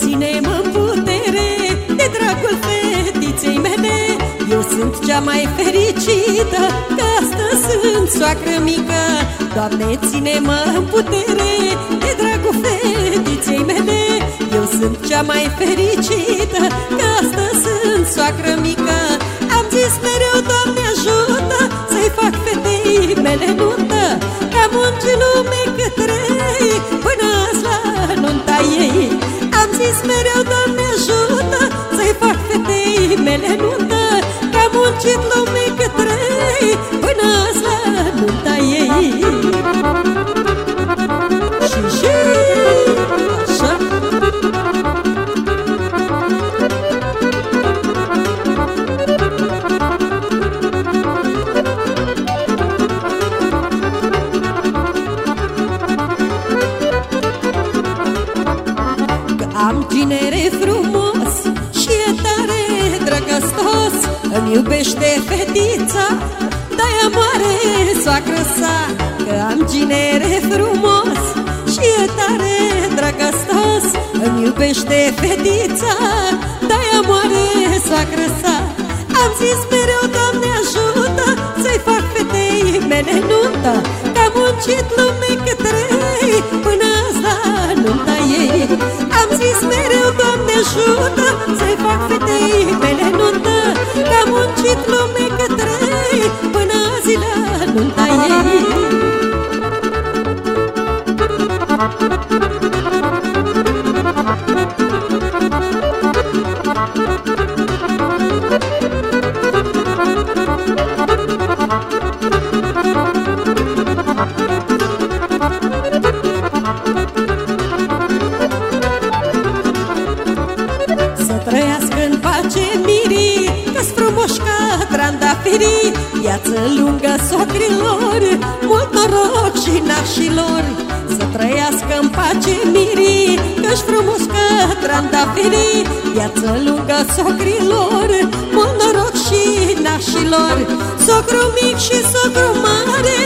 ținem în putere De dragul fetiței mele. Eu sunt cea mai fericită Că astăzi sunt soacră mică. Doamne, ține-mă în putere De dragul fetiței mele. Eu sunt cea mai fericită Că astăzi sunt soacră mică. Am zis mereu, Doamne, ajută Să-i fac fetei mele nuntă Că munci lume cât trei zis mereu, Doamne, ajută! Să-i fac fetei mele nuntă iubește fetița, de-aia moare soacră sa Că am ginere frumos și e tare drăgăstos Îmi iubește fetița, de-aia moare soacră sa. Am zis mereu, Doamne ajută, să-i fac fetei mele nuntă Că am muncit lume cât trei până la nunta ei. Am zis mereu, Doamne ajută Să-i fac fetei mele nuntă Că am muncit lume cât trei Până zi la nunta ei Viață lungă socrilor Mult noroc și nașilor Să trăiască în pace mirii Că-s frumoși ca trandafirii Viață lungă socrilor Mult noroc și nașilor Socru mic și socru mare